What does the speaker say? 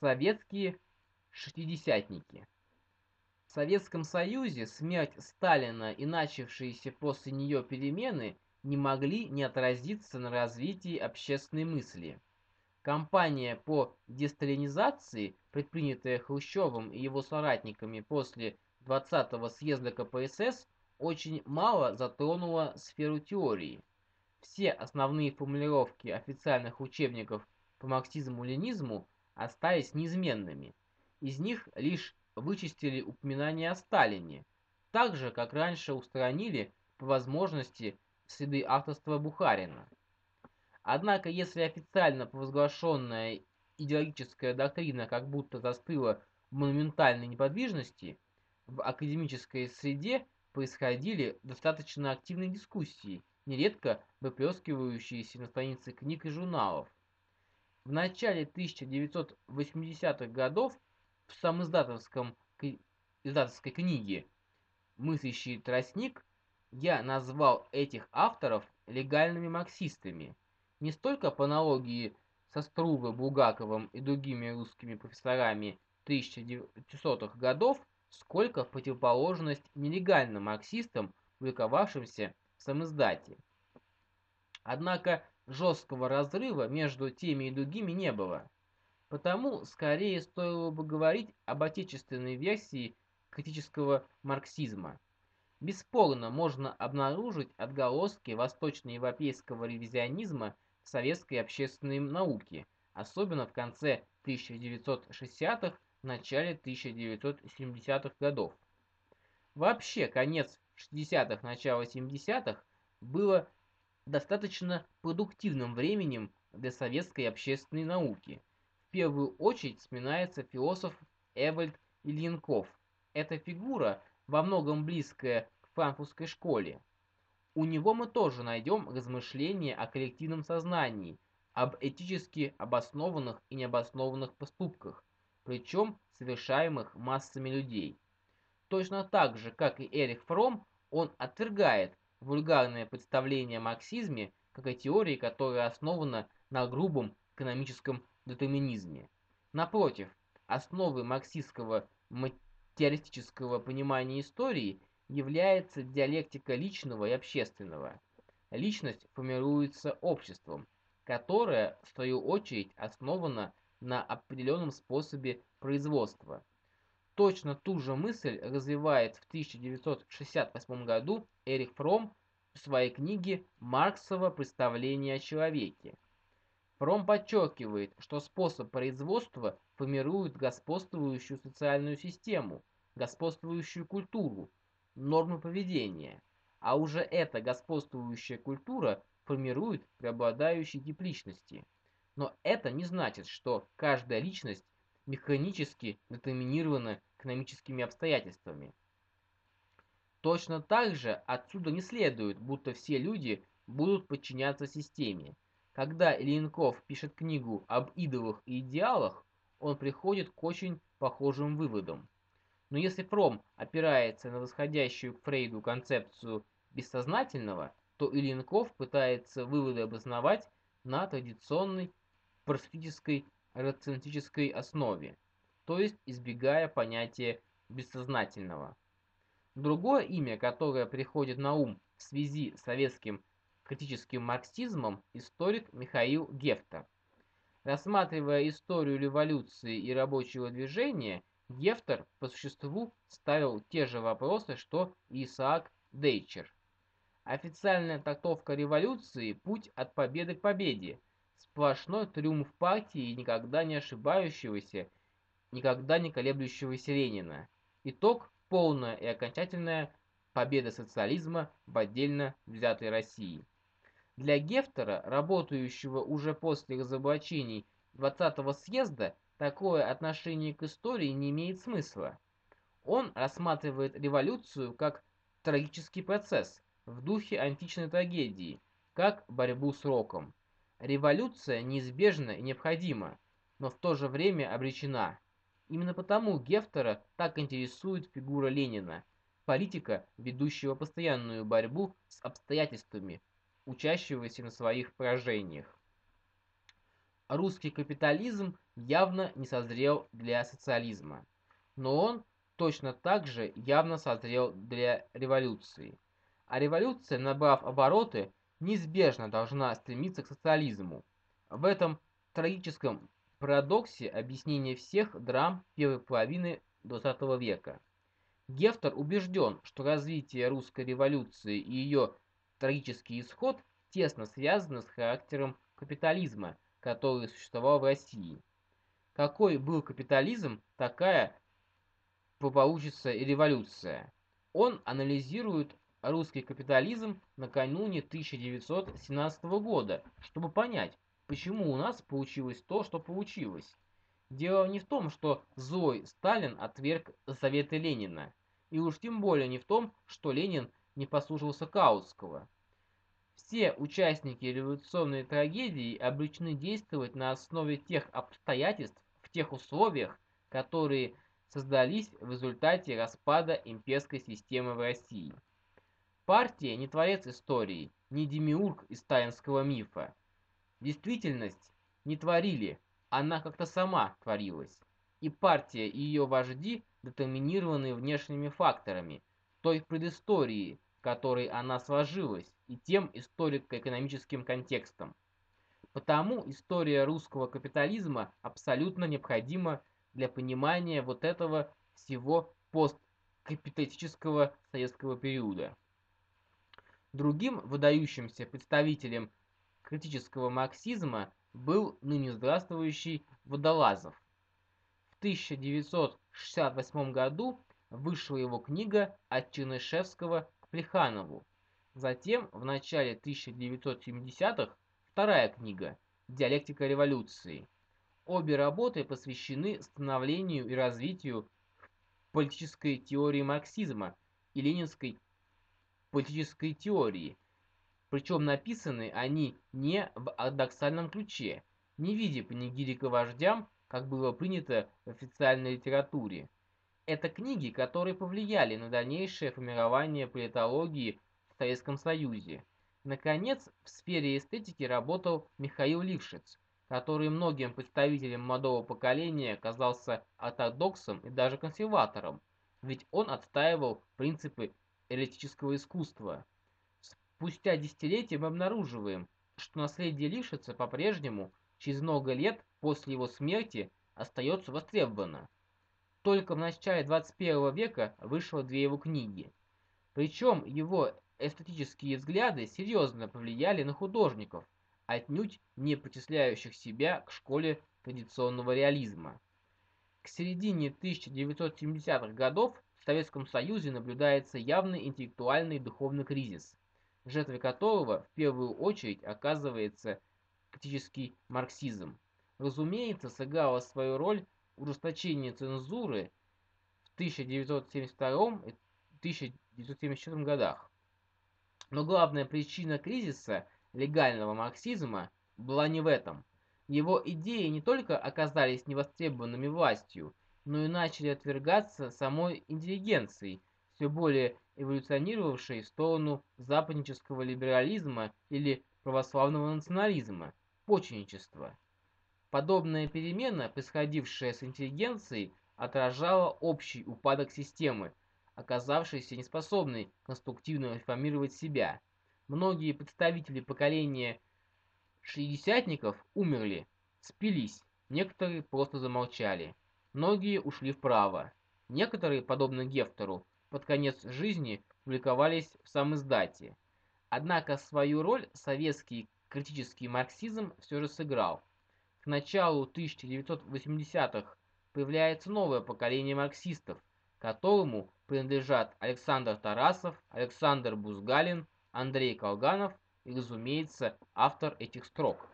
Советские шестидесятники. В Советском Союзе смерть Сталина и начавшиеся после нее перемены не могли не отразиться на развитии общественной мысли. Кампания по десталинизации, предпринятая Хрущевым и его соратниками после 20-го съезда КПСС, очень мало затронула сферу теории. Все основные формулировки официальных учебников по марксизму-ленизму остались неизменными. Из них лишь вычистили упоминания о Сталине, так же, как раньше устранили по возможности следы авторства Бухарина. Однако, если официально провозглашенная идеологическая доктрина как будто застыла в монументальной неподвижности, в академической среде происходили достаточно активные дискуссии, нередко выплескивающиеся на страницы книг и журналов. В начале 1980-х годов в самоиздатовском издательской книге «Мыслящий тростник» я назвал этих авторов легальными марксистами, не столько по аналогии со Струве, Булгаковым и другими русскими профессорами 1900-х годов, сколько в противоположность нелегальным марксистам, публиковавшимся в самоиздате. Однако жесткого разрыва между теми и другими не было. Потому скорее стоило бы говорить об отечественной версии критического марксизма. Бесспорно можно обнаружить отголоски восточноевропейского ревизионизма в советской общественной науке, особенно в конце 1960-х, начале 1970-х годов. Вообще, конец 60-х, начало 70-х было достаточно продуктивным временем для советской общественной науки. В первую очередь вспоминается философ Эвальд Ильинков. Эта фигура во многом близкая к франкфуртской школе. У него мы тоже найдем размышления о коллективном сознании, об этически обоснованных и необоснованных поступках, причем совершаемых массами людей. Точно так же, как и Эрих Фром, он отвергает вульгарное представление о марксизме как о теории, которая основана на грубом экономическом детерминизме. Напротив, основой марксистского материалистического понимания истории является диалектика личного и общественного. Личность формируется обществом, которое, в свою очередь, основано на определенном способе производства. Точно ту же мысль развивает в 1968 году Эрих Фром в своей книге «Марксово представление о человеке». Фром подчеркивает, что способ производства формирует господствующую социальную систему, господствующую культуру, нормы поведения, а уже эта господствующая культура формирует преобладающий тип личности. Но это не значит, что каждая личность механически детерминирована экономическими обстоятельствами. Точно так же отсюда не следует, будто все люди будут подчиняться системе. Когда Ильинков пишет книгу об идолах и идеалах, он приходит к очень похожим выводам. Но если Фром опирается на восходящую к Фрейду концепцию бессознательного, то Ильинков пытается выводы обосновать на традиционной просветительской рационалистической основе, то есть избегая понятия бессознательного. Другое имя, которое приходит на ум в связи с советским критическим марксизмом, историк Михаил Гефтер. Рассматривая историю революции и рабочего движения, Гефтер по существу ставил те же вопросы, что и Исаак Дейчер. Официальная трактовка революции – путь от победы к победе, сплошной триумф партии никогда не ошибающегося, никогда не колеблющегося Ленина. Итог – полная и окончательная победа социализма в отдельно взятой России. Для Гефтера, работающего уже после разоблачений 20-го съезда, такое отношение к истории не имеет смысла. Он рассматривает революцию как трагический процесс в духе античной трагедии, как борьбу с роком. Революция неизбежна и необходима, но в то же время обречена. Именно потому Гефтера так интересует фигура Ленина, политика, ведущего постоянную борьбу с обстоятельствами, учащегося на своих поражениях. Русский капитализм явно не созрел для социализма. Но он точно так же явно созрел для революции. А революция, набрав обороты, неизбежно должна стремиться к социализму. В этом трагическом парадоксе объяснение всех драм первой половины XX века. Гефтер убежден, что развитие русской революции и ее трагический исход тесно связаны с характером капитализма, который существовал в России. Какой был капитализм, такая получится и революция. Он анализирует русский капитализм накануне 1917 года, чтобы понять, почему у нас получилось то, что получилось. Дело не в том, что злой Сталин отверг Советы Ленина, и уж тем более не в том, что Ленин не послушался Каутского. Все участники революционной трагедии обречены действовать на основе тех обстоятельств, в тех условиях, которые создались в результате распада имперской системы в России. Партия не творец истории, не демиург из сталинского мифа. Действительность не творили, она как-то сама творилась. И партия и ее вожди детерминированы внешними факторами, той предысторией, в которой она сложилась, и тем историко-экономическим контекстом. Потому история русского капитализма абсолютно необходима для понимания вот этого всего посткапиталистического советского периода. Другим выдающимся представителем критического марксизма был ныне здравствующий Водолазов. В 1968 году вышла его книга «От Чернышевского к Плеханову». Затем, в начале 1970-х, вторая книга «Диалектика революции», Обе работы посвящены становлению и развитию политической теории марксизма и ленинской политической теории, причем написаны они не в ортодоксальном ключе, не в виде панигирика вождям, как было принято в официальной литературе. Это книги, которые повлияли на дальнейшее формирование политологии в Советском Союзе. Наконец, в сфере эстетики работал Михаил Лившиц, который многим представителям молодого поколения казался ортодоксом и даже консерватором, ведь он отстаивал принципы эретического искусства. Спустя десятилетия мы обнаруживаем, что наследие Лишица по-прежнему, через много лет после его смерти, остается востребовано. Только в начале 21 века вышло две его книги. Причем его эстетические взгляды серьезно повлияли на художников – отнюдь не причисляющих себя к школе традиционного реализма. К середине 1970-х годов в Советском Союзе наблюдается явный интеллектуальный и духовный кризис, жертвой которого в первую очередь оказывается критический марксизм. Разумеется, сыграла свою роль ужесточение цензуры в 1972 и 1974 годах. Но главная причина кризиса – легального марксизма была не в этом. Его идеи не только оказались невостребованными властью, но и начали отвергаться самой интеллигенцией, все более эволюционировавшей в сторону западнического либерализма или православного национализма, поченничества. Подобная перемена, происходившая с интеллигенцией, отражала общий упадок системы, оказавшейся неспособной конструктивно реформировать себя – Многие представители поколения шестидесятников умерли, спились, некоторые просто замолчали. Многие ушли вправо. Некоторые, подобно Гефтеру, под конец жизни публиковались в самоиздате. Однако свою роль советский критический марксизм все же сыграл. К началу 1980-х появляется новое поколение марксистов, которому принадлежат Александр Тарасов, Александр Бузгалин, Андрей Колганов и, разумеется, автор этих строк.